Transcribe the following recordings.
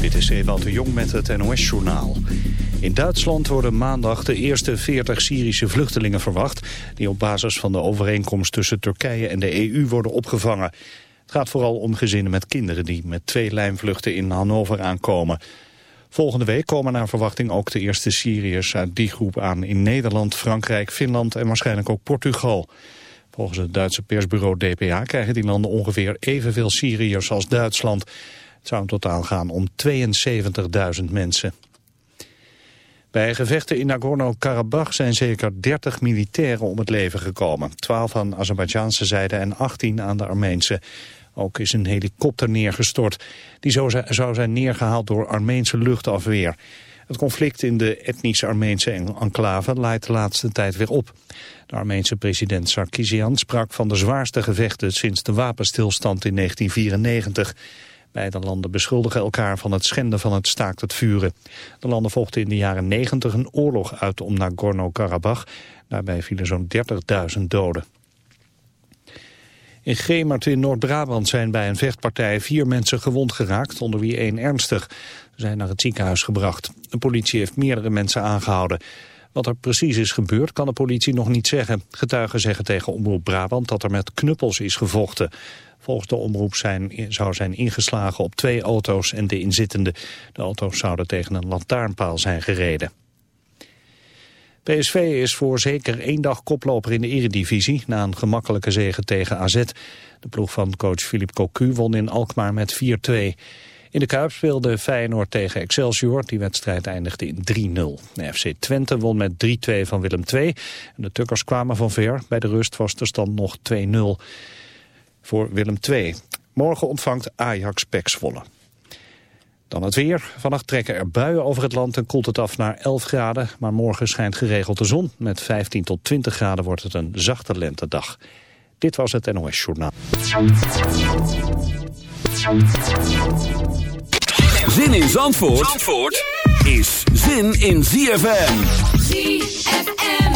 Dit is de Jong met het NOS-journaal. In Duitsland worden maandag de eerste 40 Syrische vluchtelingen verwacht... die op basis van de overeenkomst tussen Turkije en de EU worden opgevangen. Het gaat vooral om gezinnen met kinderen die met twee lijnvluchten in Hannover aankomen. Volgende week komen naar verwachting ook de eerste Syriërs uit die groep aan... in Nederland, Frankrijk, Finland en waarschijnlijk ook Portugal... Volgens het Duitse persbureau DPA krijgen die landen ongeveer evenveel Syriërs als Duitsland. Het zou in totaal gaan om 72.000 mensen. Bij gevechten in Nagorno-Karabakh zijn zeker 30 militairen om het leven gekomen. 12 aan Azerbeidzjaanse zijde en 18 aan de Armeense. Ook is een helikopter neergestort. Die zou zijn neergehaald door Armeense luchtafweer. Het conflict in de etnische Armeense enclave leidt de laatste tijd weer op. De Armeense president Sarkisian sprak van de zwaarste gevechten sinds de wapenstilstand in 1994. Beide landen beschuldigen elkaar van het schenden van het staakt het vuren. De landen vochten in de jaren 90 een oorlog uit om Nagorno-Karabakh. Daarbij vielen zo'n 30.000 doden. In Gemert in Noord-Brabant zijn bij een vechtpartij vier mensen gewond geraakt, onder wie één ernstig. Ze zijn naar het ziekenhuis gebracht. De politie heeft meerdere mensen aangehouden. Wat er precies is gebeurd kan de politie nog niet zeggen. Getuigen zeggen tegen Omroep Brabant dat er met knuppels is gevochten. Volgens de omroep zijn, zou zijn ingeslagen op twee auto's en de inzittende. De auto's zouden tegen een lantaarnpaal zijn gereden. PSV is voor zeker één dag koploper in de eredivisie... na een gemakkelijke zege tegen AZ. De ploeg van coach Philippe Cocu won in Alkmaar met 4-2. In de Kuip speelde Feyenoord tegen Excelsior. Die wedstrijd eindigde in 3-0. De FC Twente won met 3-2 van Willem II. En de Tukkers kwamen van ver. Bij de rust was de stand nog 2-0 voor Willem II. Morgen ontvangt Ajax Pek Zwolle. Dan het weer. Vannacht trekken er buien over het land en koelt het af naar 11 graden. Maar morgen schijnt geregeld de zon. Met 15 tot 20 graden wordt het een zachte lentedag. Dit was het NOS Journaal. Zin in Zandvoort, Zandvoort is zin in ZFM. ZFM.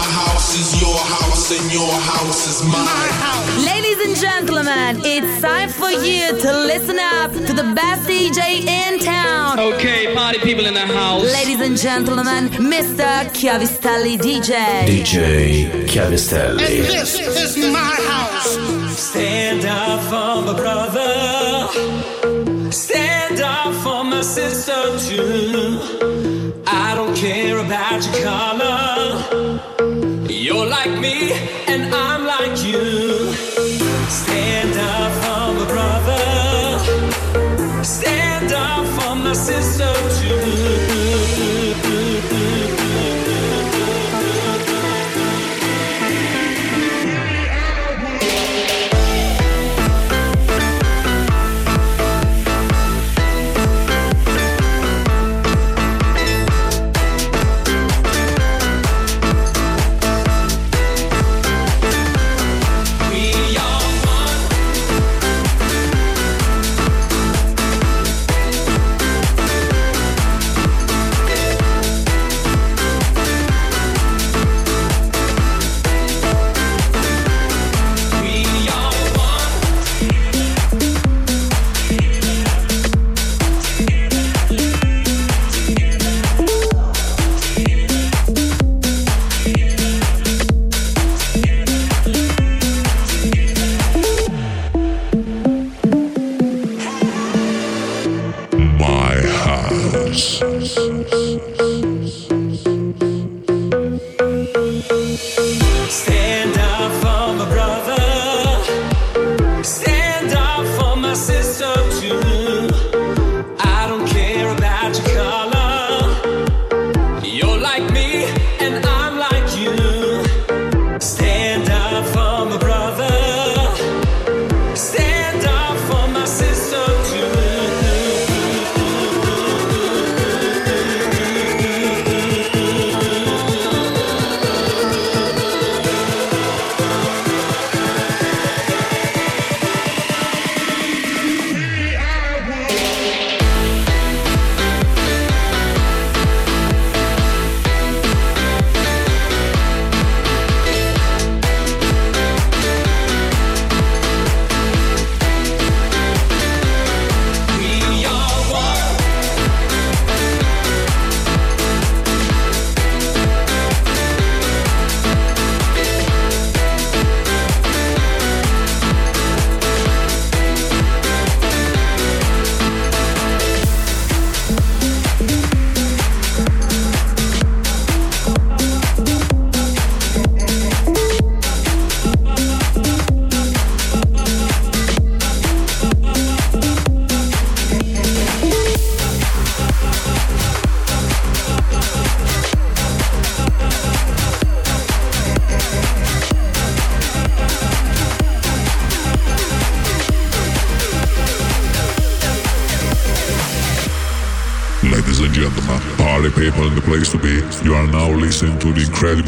house is your house and your house is My mine. house. Ladies and gentlemen, it's time for you to listen up to the best DJ in town. Okay, party people in the house. Ladies and gentlemen, Mr. Chiavistelli DJ. DJ And this is my house. Stand up for my brother. Stand up for my sister too. I don't care about your color. You're like me and I'm like you.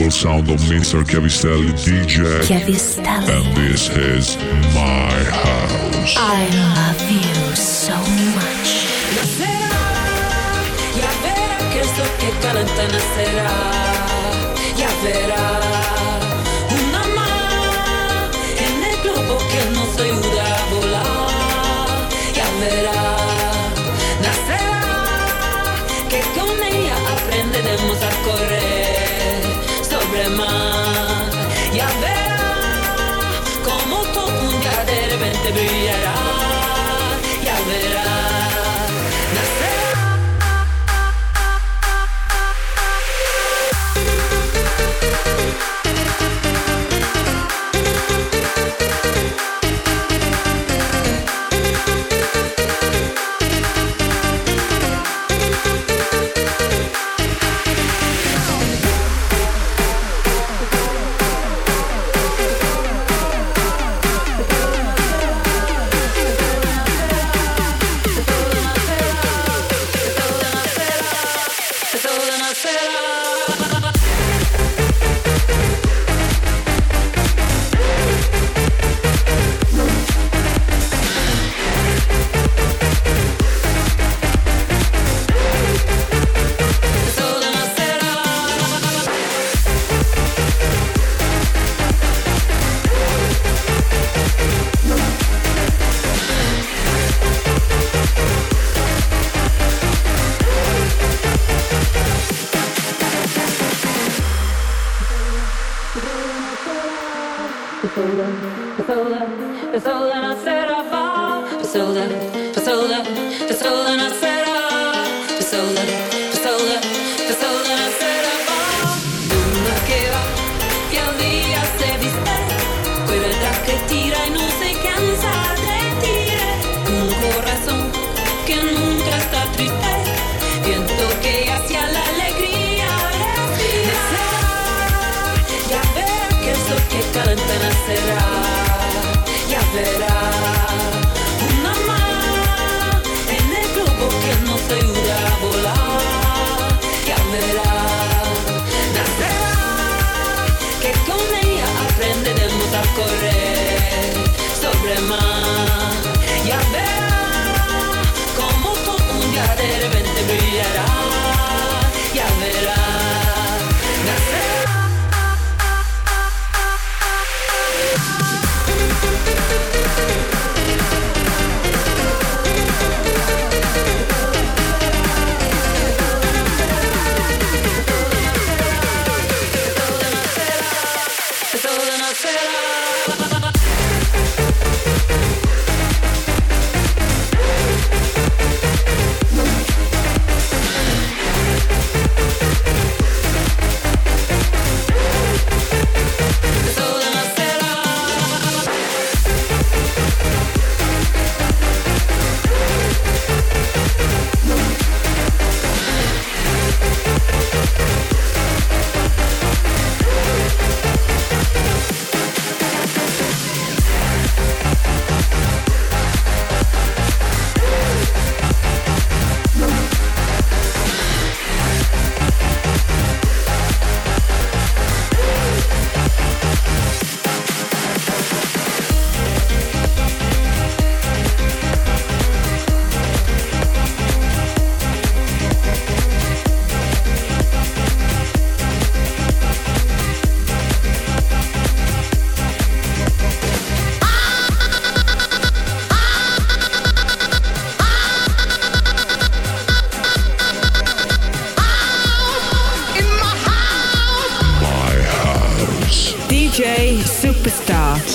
incredible sound of Mr. Chiavistelli DJ. Chiavistelli. And this is my house. I love you so much. Ya verá que que calenta nacerá, ya verá.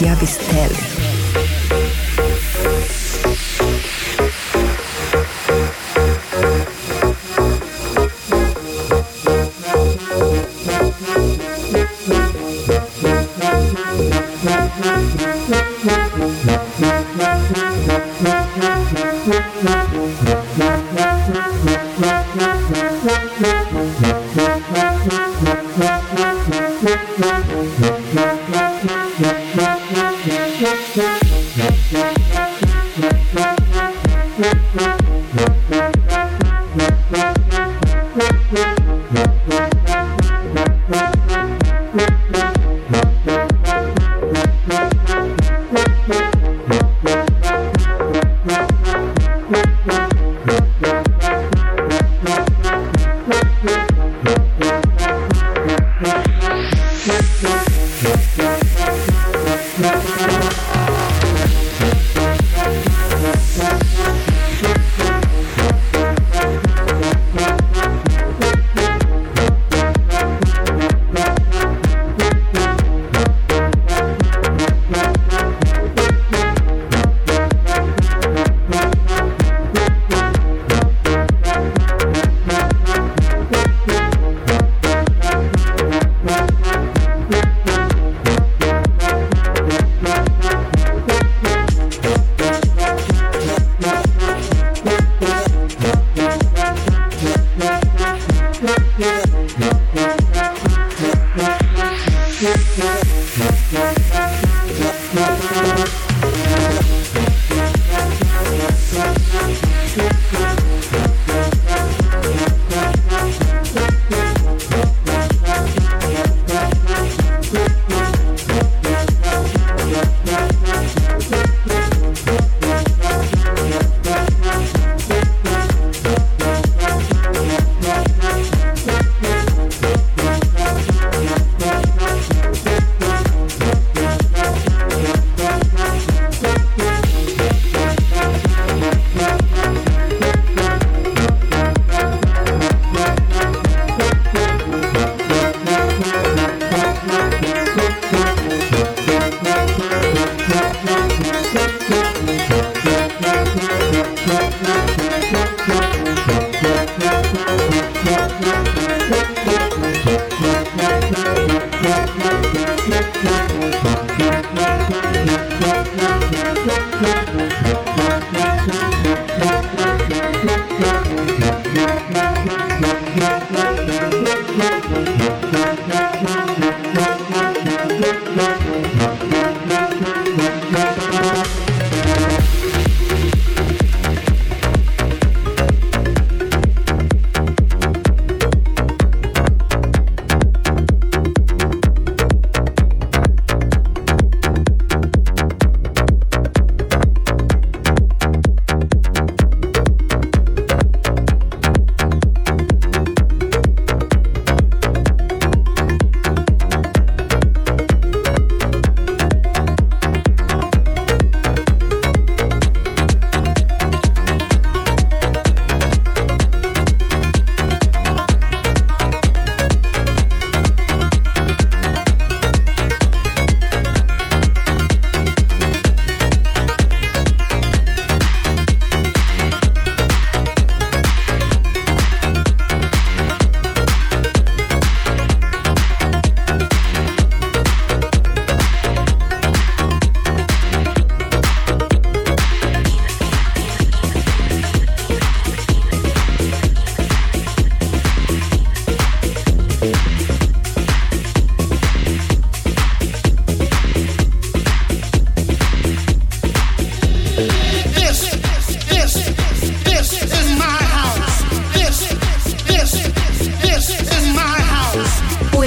Gloria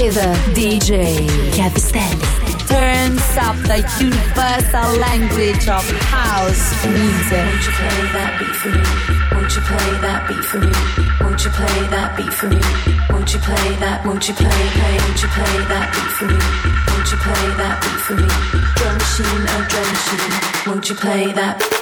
with uh, DJ Chiavistelli. Turns up the universal language of house music. Won't you play that beat for me? Won't you play that beat for me? Won't you play that beat for me? Won't you play that? Won't you play? play won't you play that beat for me? Won't you play that beat for me? Drum machine, and drum machine. Won't you play that?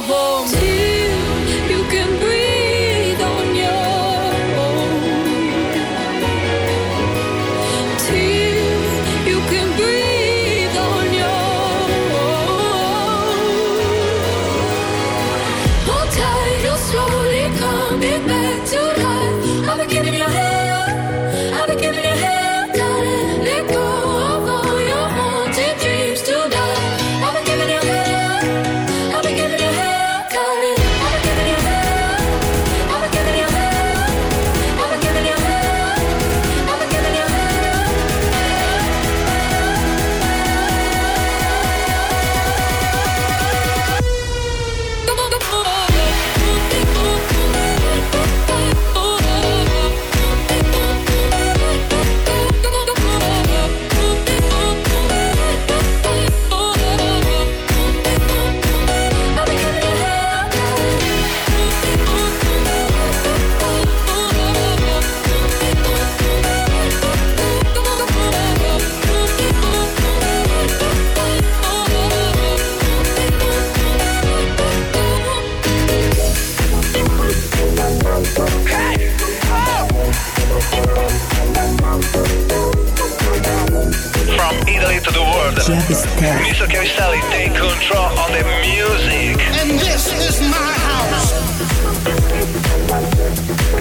go home. Italy to the world. Mr. Chiavistelli, take control of the music. And this is my house.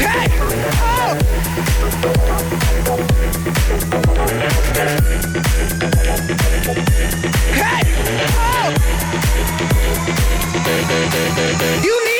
Hey! Oh! Hey! Oh! You need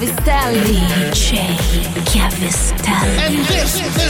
Chiavistelli. DJ Chiavistelli. And this is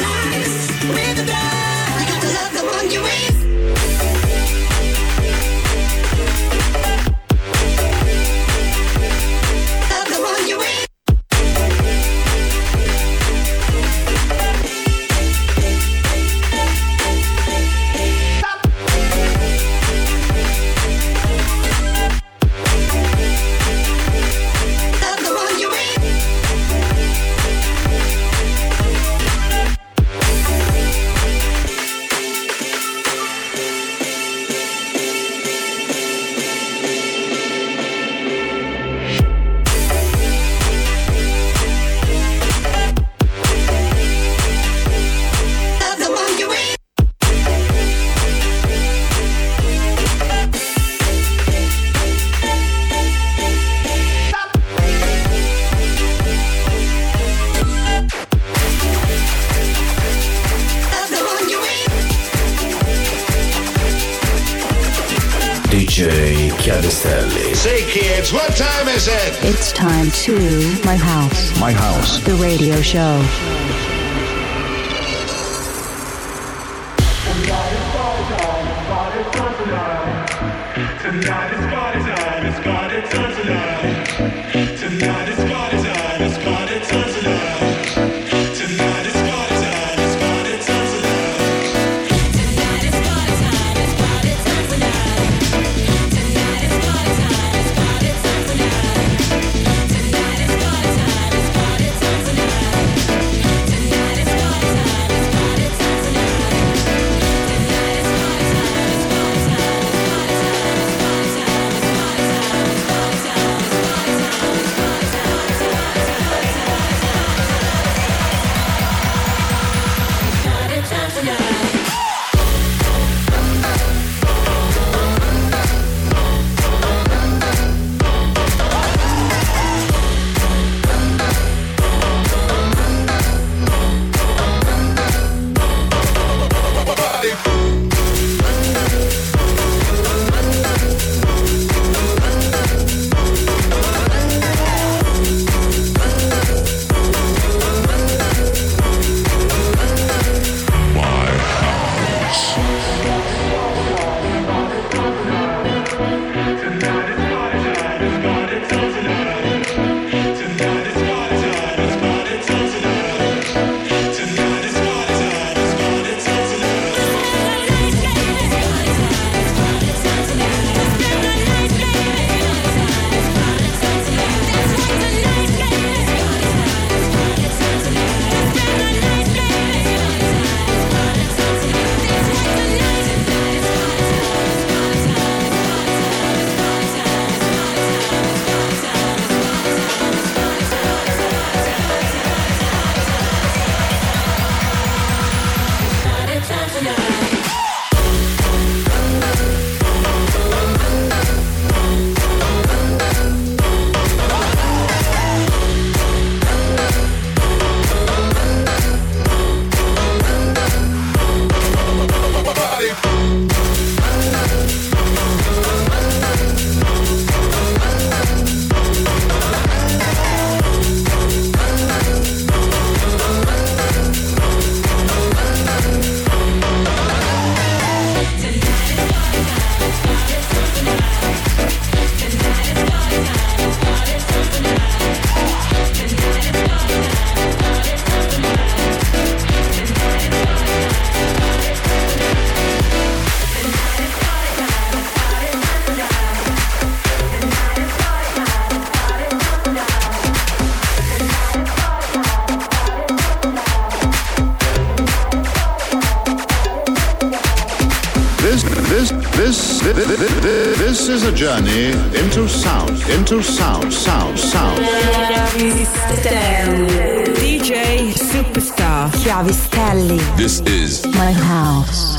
Yeah. The radio show. into sound, sound, sound. DJ Superstar Chiavistelli. This is my house.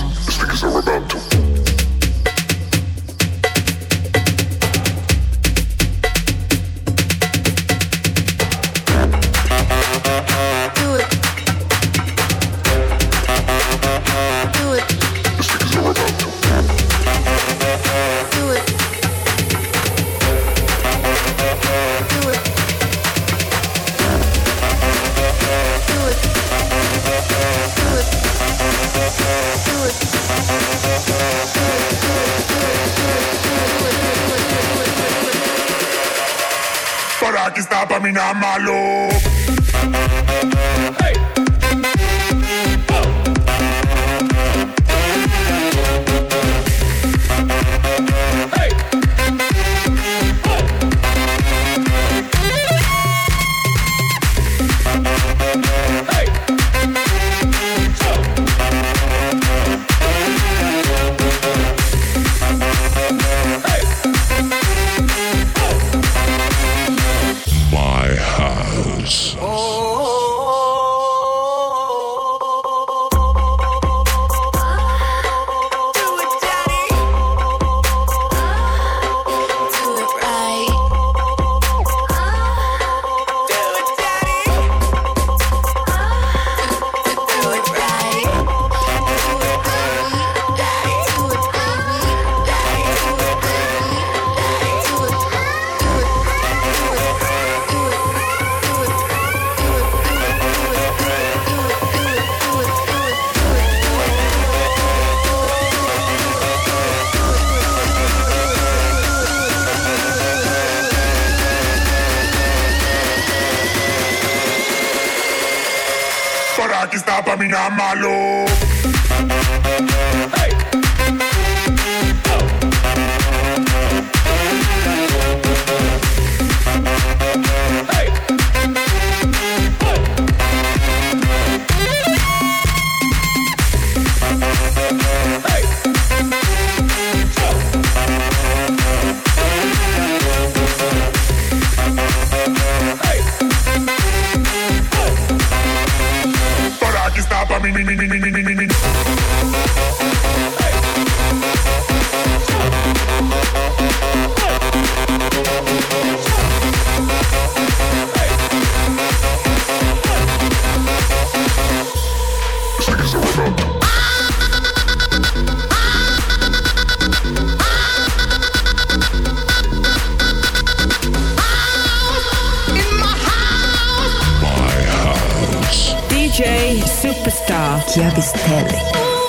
DJ Superstar Chiavistelli.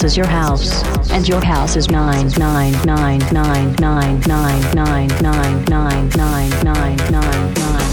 house is your house, and your house is mine. Nine, nine, nine, nine, nine, nine, nine, nine, nine, nine, nine, nine, nine.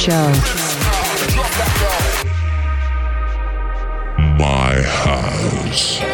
Show. My house.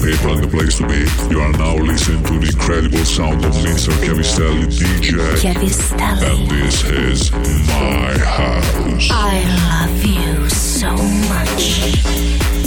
people the place to be. You are now listening to the incredible sound of Mr. Chiavistelli DJ. Chiavistelli. And this is my house. I love you so much.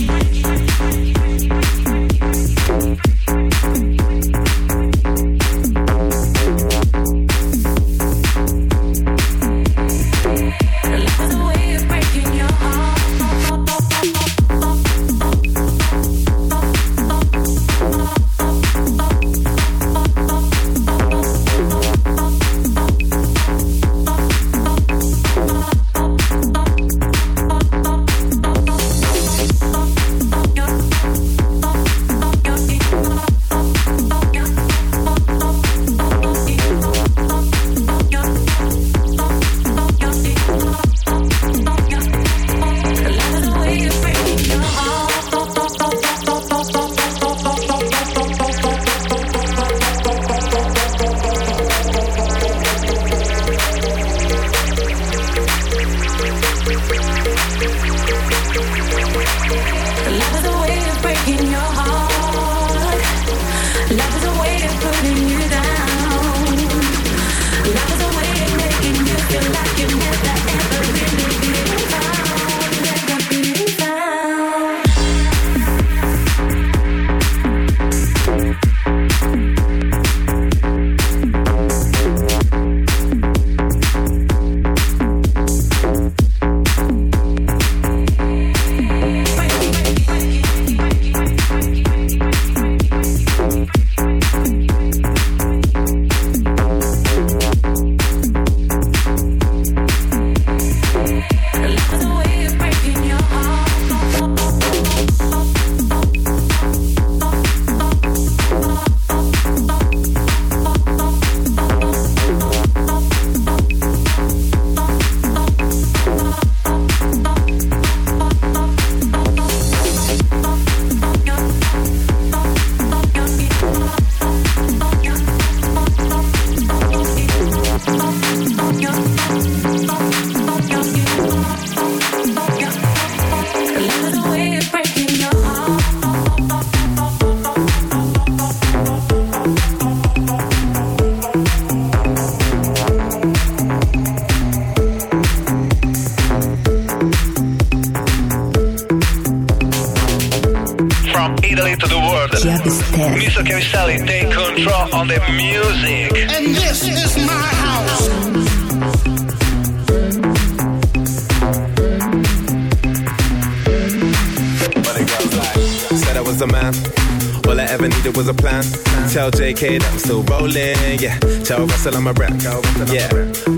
Russell I'm a rap, yeah.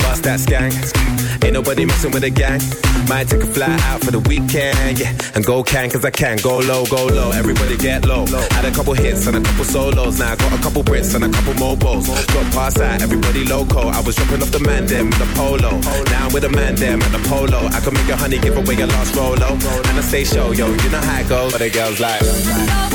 Bust that skank. Ain't nobody messing with the gang. Might take a fly out for the weekend, yeah. And go can, cause I can. Go low, go low. Everybody get low. Had a couple hits and a couple solos. Now I got a couple Brits and a couple mobiles. Got past that, everybody loco. I was dropping off the man them with a polo. Now I'm with a man them at the polo. I can make a honey give away a lost rolo. And I stay show, yo, you know how it goes. But the girls like.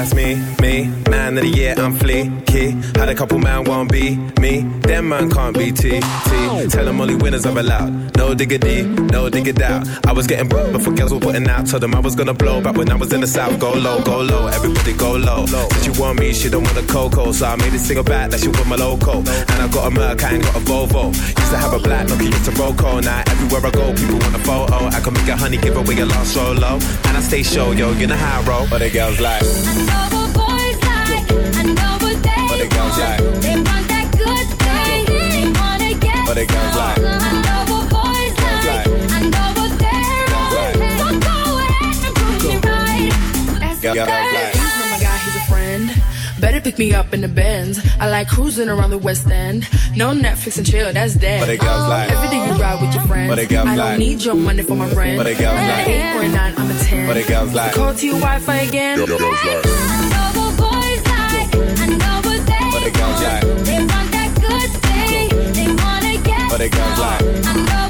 That's me, of the year, I'm fleeky. Had a couple man won't be me. Them man can't be T, T. Tell them only winners are allowed. No diggity, no diggity doubt. I was getting broke before girls were putting out. Told them I was gonna blow back when I was in the south. Go low, go low, everybody go low. Said you want me, she don't want a cocoa. So I made this single back that she want my loco. And I got a Merc, I ain't got a Volvo. Used to have a black, looking into Roco. Now everywhere I go, people want a photo. I can make a honey, give away a lost solo. And I stay show, yo, you know how I roll. But the girls like. But the girls like. But the girls like. Girls like. my guy, he's a friend. Better pick me up in the Benz. I like cruising around the West End. No Netflix and chill, that's dead. But it goes oh, like- Every day you ride with your friends. But it goes I don't like- need your money for my rent. But it goes I'm like- an eight or a nine, I'm a ten. But it goes like- Call to your Wi-Fi again. But it goes like. But it goes like. But it goes like. But